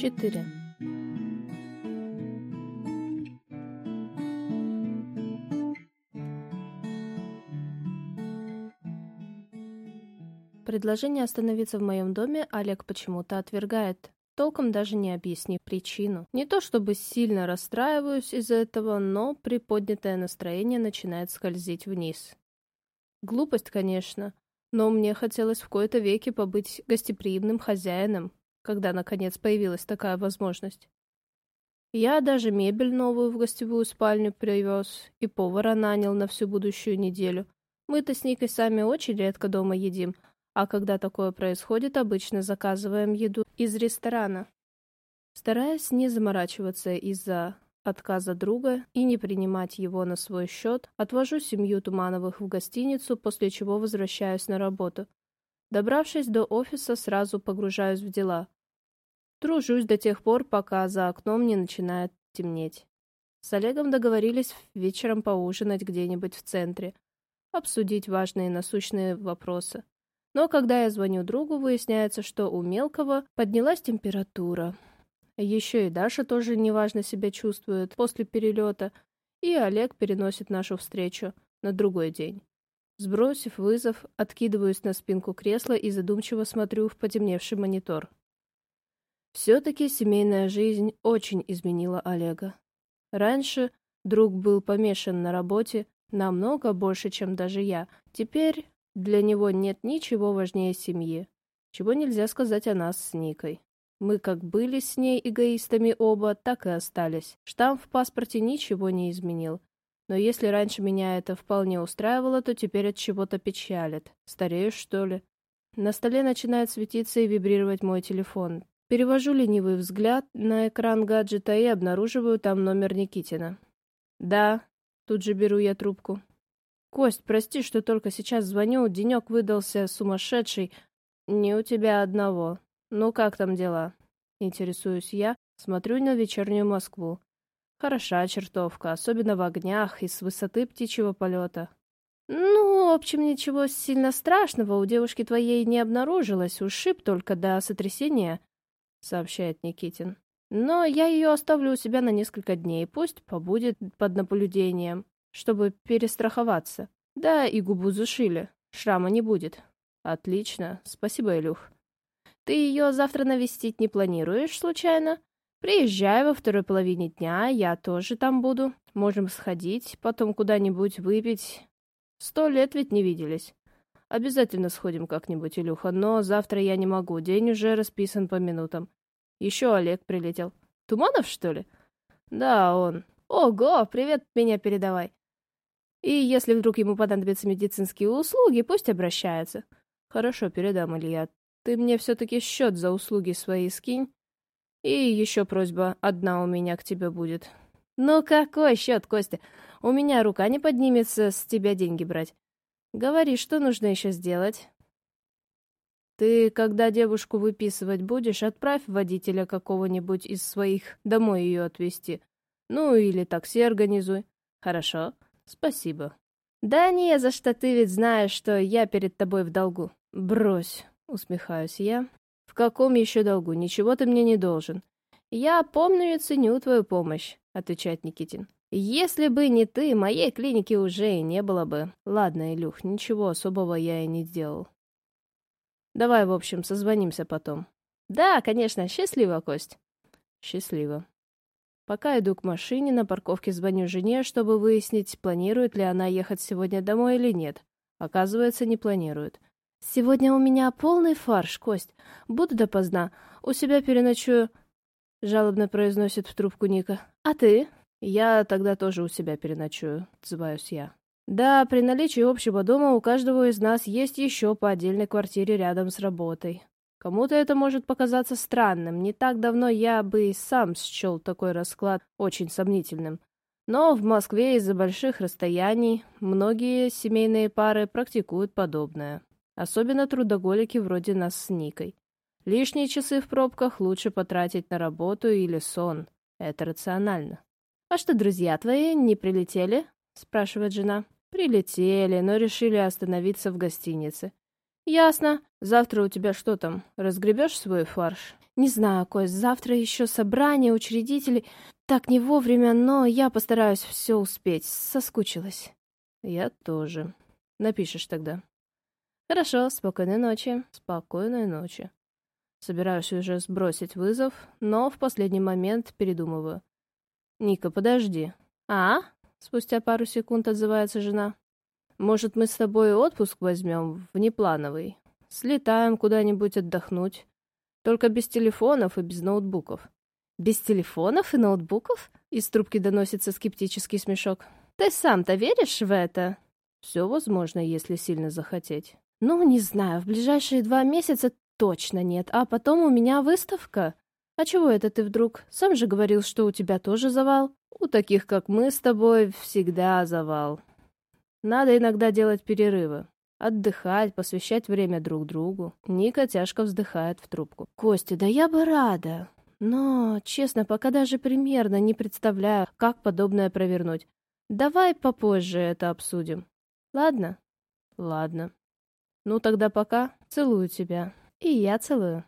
4. Предложение остановиться в моем доме Олег почему-то отвергает, толком даже не объяснив причину. Не то чтобы сильно расстраиваюсь из-за этого, но приподнятое настроение начинает скользить вниз. Глупость, конечно, но мне хотелось в кои-то веки побыть гостеприимным хозяином, когда, наконец, появилась такая возможность. Я даже мебель новую в гостевую спальню привез и повара нанял на всю будущую неделю. Мы-то с Никой сами очень редко дома едим, а когда такое происходит, обычно заказываем еду из ресторана. Стараясь не заморачиваться из-за отказа друга и не принимать его на свой счет, отвожу семью Тумановых в гостиницу, после чего возвращаюсь на работу. Добравшись до офиса, сразу погружаюсь в дела. Тружусь до тех пор, пока за окном не начинает темнеть. С Олегом договорились вечером поужинать где-нибудь в центре, обсудить важные насущные вопросы. Но когда я звоню другу, выясняется, что у мелкого поднялась температура. Еще и Даша тоже неважно себя чувствует после перелета, и Олег переносит нашу встречу на другой день. Сбросив вызов, откидываюсь на спинку кресла и задумчиво смотрю в потемневший монитор. Все-таки семейная жизнь очень изменила Олега. Раньше друг был помешан на работе намного больше, чем даже я. Теперь для него нет ничего важнее семьи, чего нельзя сказать о нас с Никой. Мы как были с ней эгоистами оба, так и остались. Штамп в паспорте ничего не изменил. Но если раньше меня это вполне устраивало, то теперь от чего-то печалит. Старею, что ли? На столе начинает светиться и вибрировать мой телефон. Перевожу ленивый взгляд на экран гаджета и обнаруживаю там номер Никитина. «Да», — тут же беру я трубку. «Кость, прости, что только сейчас звоню, денек выдался сумасшедший. Не у тебя одного. Ну как там дела?» Интересуюсь я, смотрю на вечернюю Москву. Хороша чертовка, особенно в огнях и с высоты птичьего полета. Ну, в общем, ничего сильно страшного у девушки твоей не обнаружилось, ушиб только до сотрясения, сообщает Никитин. Но я ее оставлю у себя на несколько дней, пусть побудет под наблюдением, чтобы перестраховаться. Да, и губу зашили, шрама не будет. Отлично, спасибо, Илюх. Ты ее завтра навестить не планируешь, случайно? Приезжай во второй половине дня, я тоже там буду. Можем сходить, потом куда-нибудь выпить. Сто лет ведь не виделись. Обязательно сходим как-нибудь, Илюха, но завтра я не могу, день уже расписан по минутам. Еще Олег прилетел. Туманов, что ли? Да, он. Ого, привет меня передавай. И если вдруг ему понадобятся медицинские услуги, пусть обращается. Хорошо, передам, Илья. Ты мне все-таки счет за услуги свои скинь. И еще просьба одна у меня к тебе будет. Ну какой счет, Костя? У меня рука не поднимется с тебя деньги брать. Говори, что нужно еще сделать? Ты, когда девушку выписывать будешь, отправь водителя какого-нибудь из своих домой ее отвезти. Ну, или такси организуй. Хорошо, спасибо. Да не, за что ты ведь знаешь, что я перед тобой в долгу. Брось, усмехаюсь я, «В каком еще долгу? Ничего ты мне не должен». «Я помню и ценю твою помощь», — отвечает Никитин. «Если бы не ты, моей клиники уже и не было бы. Ладно, Илюх, ничего особого я и не сделал. Давай, в общем, созвонимся потом». «Да, конечно, счастливо, Кость». «Счастливо». Пока иду к машине, на парковке звоню жене, чтобы выяснить, планирует ли она ехать сегодня домой или нет. Оказывается, не планирует. «Сегодня у меня полный фарш, Кость. Буду допоздна. У себя переночую», — жалобно произносит в трубку Ника. «А ты?» «Я тогда тоже у себя переночую», — отзываюсь я. «Да, при наличии общего дома у каждого из нас есть еще по отдельной квартире рядом с работой. Кому-то это может показаться странным. Не так давно я бы и сам счел такой расклад очень сомнительным. Но в Москве из-за больших расстояний многие семейные пары практикуют подобное. Особенно трудоголики вроде нас с Никой. Лишние часы в пробках лучше потратить на работу или сон. Это рационально. «А что, друзья твои не прилетели?» — спрашивает жена. «Прилетели, но решили остановиться в гостинице». «Ясно. Завтра у тебя что там, разгребешь свой фарш?» Не знаю, Кость, завтра еще собрание учредителей. Так не вовремя, но я постараюсь все успеть. Соскучилась. Я тоже. Напишешь тогда. Хорошо, спокойной ночи. Спокойной ночи. Собираюсь уже сбросить вызов, но в последний момент передумываю. «Ника, подожди». «А?» — спустя пару секунд отзывается жена. «Может, мы с тобой отпуск возьмем, внеплановый? Слетаем куда-нибудь отдохнуть. Только без телефонов и без ноутбуков». «Без телефонов и ноутбуков?» Из трубки доносится скептический смешок. «Ты сам-то веришь в это?» «Все возможно, если сильно захотеть». «Ну, не знаю, в ближайшие два месяца точно нет, а потом у меня выставка». «А чего это ты вдруг? Сам же говорил, что у тебя тоже завал». «У таких, как мы с тобой, всегда завал. Надо иногда делать перерывы. Отдыхать, посвящать время друг другу». Ника тяжко вздыхает в трубку. «Костя, да я бы рада. Но, честно, пока даже примерно не представляю, как подобное провернуть. Давай попозже это обсудим. Ладно?» «Ладно. Ну тогда пока. Целую тебя». «И я целую».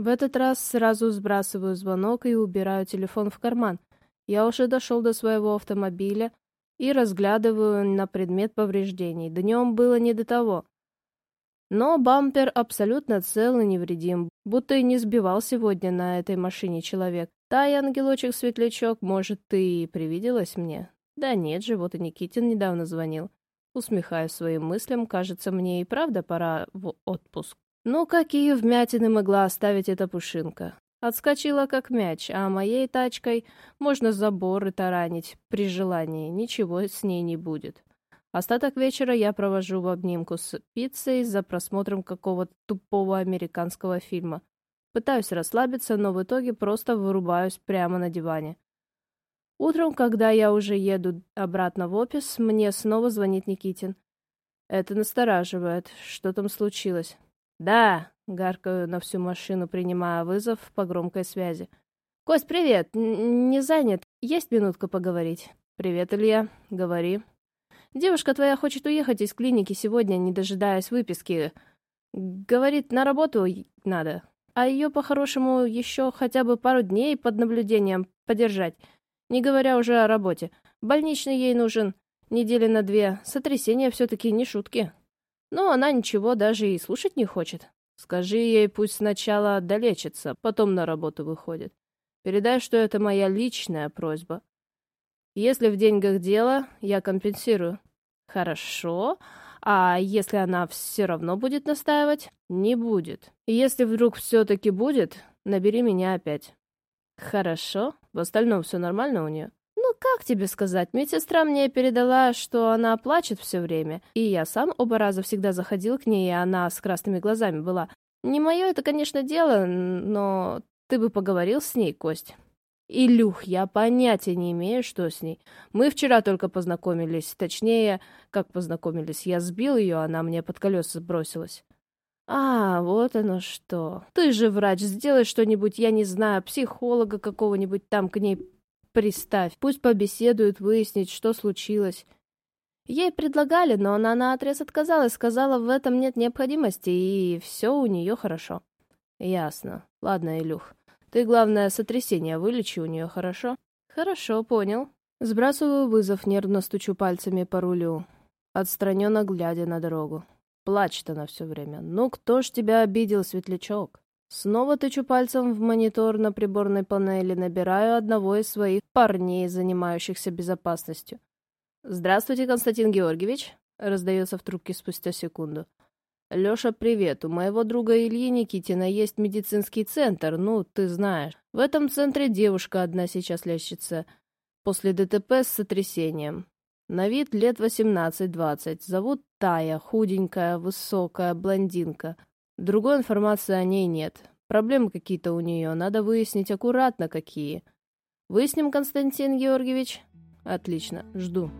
В этот раз сразу сбрасываю звонок и убираю телефон в карман. Я уже дошел до своего автомобиля и разглядываю на предмет повреждений. Днем было не до того. Но бампер абсолютно цел и невредим, будто и не сбивал сегодня на этой машине человек. Та и ангелочек-светлячок, может, ты и привиделась мне? Да нет же, вот и Никитин недавно звонил. Усмехаясь своим мыслям, кажется, мне и правда пора в отпуск. Ну, какие вмятины могла оставить эта пушинка? Отскочила как мяч, а моей тачкой можно заборы таранить при желании, ничего с ней не будет. Остаток вечера я провожу в обнимку с пиццей за просмотром какого-то тупого американского фильма. Пытаюсь расслабиться, но в итоге просто вырубаюсь прямо на диване. Утром, когда я уже еду обратно в офис, мне снова звонит Никитин. Это настораживает. Что там случилось? «Да!» — гаркаю на всю машину, принимая вызов по громкой связи. «Кость, привет! Не занят? Есть минутка поговорить?» «Привет, Илья. Говори». «Девушка твоя хочет уехать из клиники сегодня, не дожидаясь выписки. Говорит, на работу надо. А ее, по-хорошему, еще хотя бы пару дней под наблюдением подержать. Не говоря уже о работе. Больничный ей нужен. Недели на две. Сотрясение все-таки не шутки». Но она ничего даже и слушать не хочет. Скажи ей, пусть сначала долечится, потом на работу выходит. Передай, что это моя личная просьба. Если в деньгах дело, я компенсирую. Хорошо. А если она все равно будет настаивать? Не будет. Если вдруг все-таки будет, набери меня опять. Хорошо. В остальном все нормально у нее? Как тебе сказать, медсестра мне передала, что она плачет все время, и я сам оба раза всегда заходил к ней, и она с красными глазами была. Не мое это, конечно, дело, но ты бы поговорил с ней, Кость. Илюх, я понятия не имею, что с ней. Мы вчера только познакомились, точнее, как познакомились, я сбил ее, она мне под колеса бросилась. А, вот оно что. Ты же врач, сделай что-нибудь, я не знаю, психолога какого-нибудь там к ней Приставь, пусть побеседуют, выяснить, что случилось. Ей предлагали, но она наотрез отказалась, сказала, в этом нет необходимости, и все у нее хорошо. Ясно. Ладно, Илюх. Ты, главное, сотрясение вылечи у нее, хорошо? Хорошо, понял. Сбрасываю вызов, нервно стучу пальцами по рулю, отстраненно глядя на дорогу. Плачет она все время. Ну, кто ж тебя обидел, светлячок? Снова тычу пальцем в монитор на приборной панели, набираю одного из своих парней, занимающихся безопасностью. «Здравствуйте, Константин Георгиевич», — раздается в трубке спустя секунду. «Леша, привет. У моего друга Ильи Никитина есть медицинский центр, ну, ты знаешь. В этом центре девушка одна сейчас лечится. После ДТП с сотрясением. На вид лет 18-20. Зовут Тая, худенькая, высокая, блондинка. Другой информации о ней нет. Проблемы какие-то у нее, надо выяснить аккуратно какие. Выясним, Константин Георгиевич? Отлично, жду.